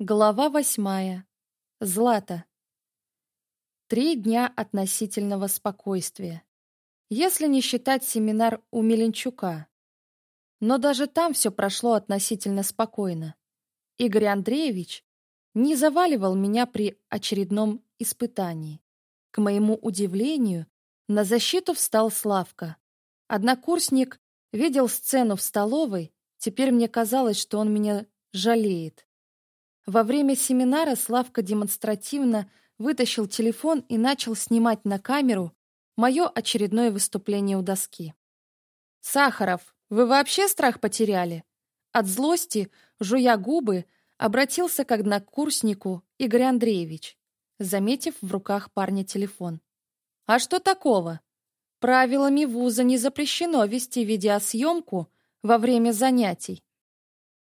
Глава восьмая. Злата. Три дня относительного спокойствия. Если не считать семинар у Меленчука. Но даже там все прошло относительно спокойно. Игорь Андреевич не заваливал меня при очередном испытании. К моему удивлению, на защиту встал Славка. Однокурсник видел сцену в столовой, теперь мне казалось, что он меня жалеет. Во время семинара Славка демонстративно вытащил телефон и начал снимать на камеру мое очередное выступление у доски. «Сахаров, вы вообще страх потеряли?» От злости, жуя губы, обратился к однокурснику Игорь Андреевич, заметив в руках парня телефон. «А что такого? Правилами вуза не запрещено вести видеосъемку во время занятий.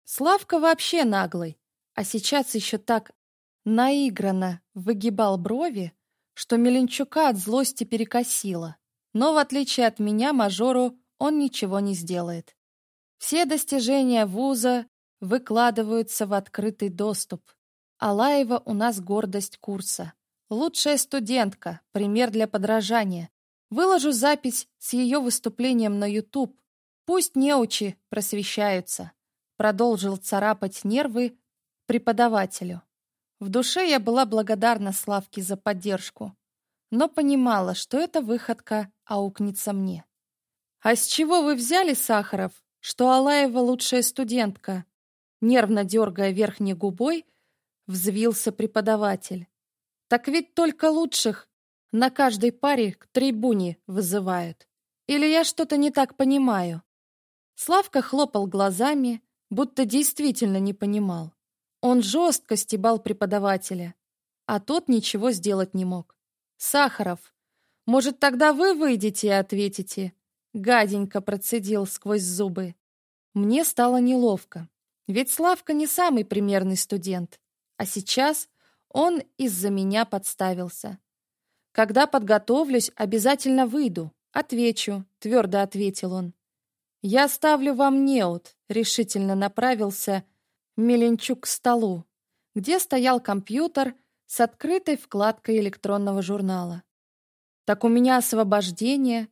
Славка вообще наглый а сейчас еще так наигранно выгибал брови, что Меленчука от злости перекосило. Но, в отличие от меня, мажору он ничего не сделает. Все достижения вуза выкладываются в открытый доступ. Алаева у нас гордость курса. Лучшая студентка, пример для подражания. Выложу запись с ее выступлением на YouTube. Пусть неучи просвещаются. Продолжил царапать нервы преподавателю. В душе я была благодарна Славке за поддержку, но понимала, что эта выходка аукнется мне. «А с чего вы взяли, Сахаров, что Алаева лучшая студентка?» Нервно дергая верхней губой, взвился преподаватель. «Так ведь только лучших на каждой паре к трибуне вызывают. Или я что-то не так понимаю?» Славка хлопал глазами, будто действительно не понимал. Он жестко стебал преподавателя, а тот ничего сделать не мог. «Сахаров, может, тогда вы выйдете и ответите?» Гаденько процедил сквозь зубы. Мне стало неловко, ведь Славка не самый примерный студент, а сейчас он из-за меня подставился. «Когда подготовлюсь, обязательно выйду, отвечу», — твердо ответил он. «Я ставлю вам неот», — решительно направился, — Меленчук к столу, где стоял компьютер с открытой вкладкой электронного журнала. «Так у меня освобождение.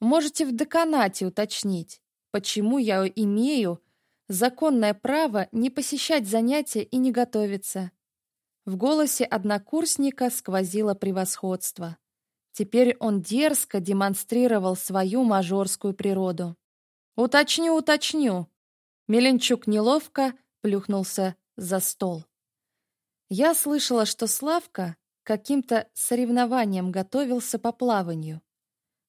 Можете в деканате уточнить, почему я имею законное право не посещать занятия и не готовиться». В голосе однокурсника сквозило превосходство. Теперь он дерзко демонстрировал свою мажорскую природу. «Уточню, уточню!» Меленчук неловко плюхнулся за стол. Я слышала, что Славка каким-то соревнованием готовился по плаванию.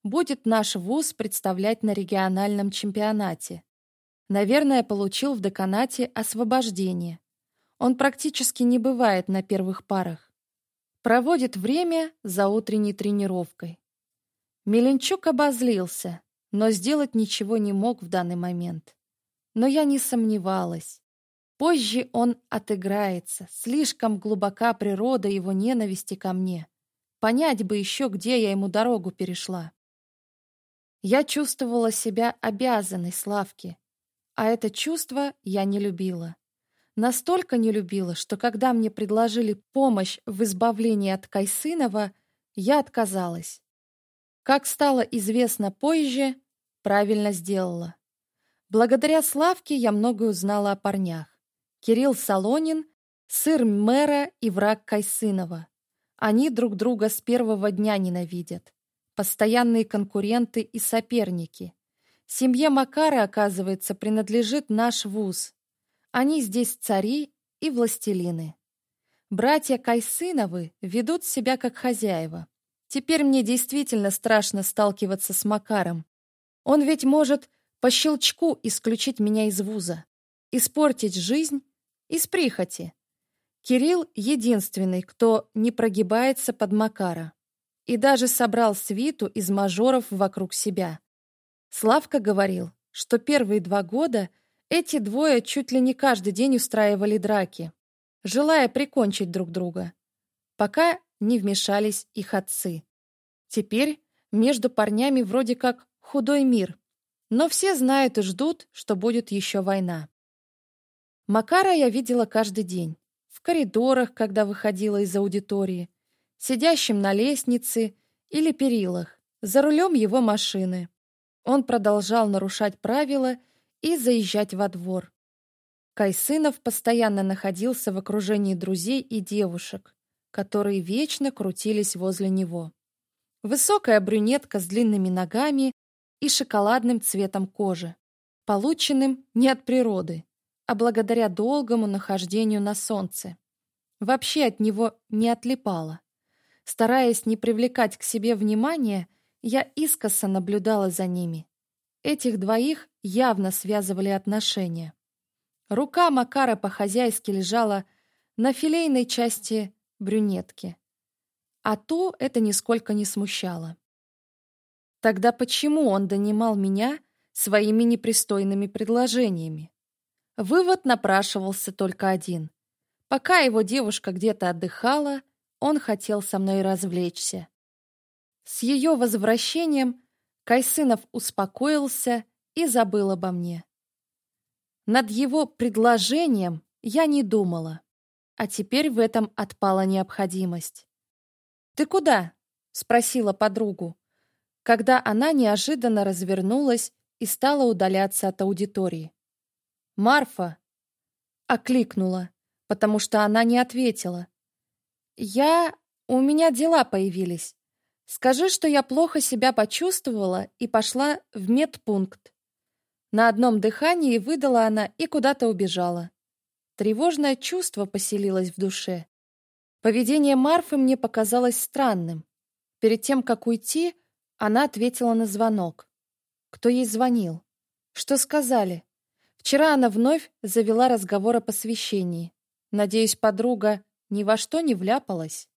Будет наш вуз представлять на региональном чемпионате. Наверное, получил в деканате освобождение. Он практически не бывает на первых парах. Проводит время за утренней тренировкой. Меленчук обозлился, но сделать ничего не мог в данный момент. Но я не сомневалась. Позже он отыграется. Слишком глубока природа его ненависти ко мне. Понять бы еще, где я ему дорогу перешла. Я чувствовала себя обязанной Славке, а это чувство я не любила. Настолько не любила, что когда мне предложили помощь в избавлении от Кайсынова, я отказалась. Как стало известно позже, правильно сделала. Благодаря Славке я многое узнала о парнях. Кирилл Солонин, сын мэра и враг Кайсынова. Они друг друга с первого дня ненавидят. Постоянные конкуренты и соперники. Семье Макара, оказывается, принадлежит наш вуз. Они здесь цари и властелины. Братья Кайсыновы ведут себя как хозяева. Теперь мне действительно страшно сталкиваться с Макаром. Он ведь может по щелчку исключить меня из вуза, испортить жизнь из прихоти. Кирилл единственный, кто не прогибается под Макара. И даже собрал свиту из мажоров вокруг себя. Славка говорил, что первые два года эти двое чуть ли не каждый день устраивали драки, желая прикончить друг друга, пока не вмешались их отцы. Теперь между парнями вроде как худой мир, но все знают и ждут, что будет еще война. Макара я видела каждый день. В коридорах, когда выходила из аудитории, сидящим на лестнице или перилах, за рулем его машины. Он продолжал нарушать правила и заезжать во двор. Кайсынов постоянно находился в окружении друзей и девушек, которые вечно крутились возле него. Высокая брюнетка с длинными ногами и шоколадным цветом кожи, полученным не от природы а благодаря долгому нахождению на солнце. Вообще от него не отлипала. Стараясь не привлекать к себе внимания, я искоса наблюдала за ними. Этих двоих явно связывали отношения. Рука Макара по-хозяйски лежала на филейной части брюнетки. А ту это нисколько не смущало. Тогда почему он донимал меня своими непристойными предложениями? Вывод напрашивался только один. Пока его девушка где-то отдыхала, он хотел со мной развлечься. С ее возвращением Кайсынов успокоился и забыл обо мне. Над его предложением я не думала, а теперь в этом отпала необходимость. «Ты куда?» — спросила подругу, когда она неожиданно развернулась и стала удаляться от аудитории. «Марфа!» — окликнула, потому что она не ответила. «Я... У меня дела появились. Скажи, что я плохо себя почувствовала и пошла в медпункт». На одном дыхании выдала она и куда-то убежала. Тревожное чувство поселилось в душе. Поведение Марфы мне показалось странным. Перед тем, как уйти, она ответила на звонок. Кто ей звонил? Что сказали? Вчера она вновь завела разговор о посвящении. Надеюсь, подруга ни во что не вляпалась.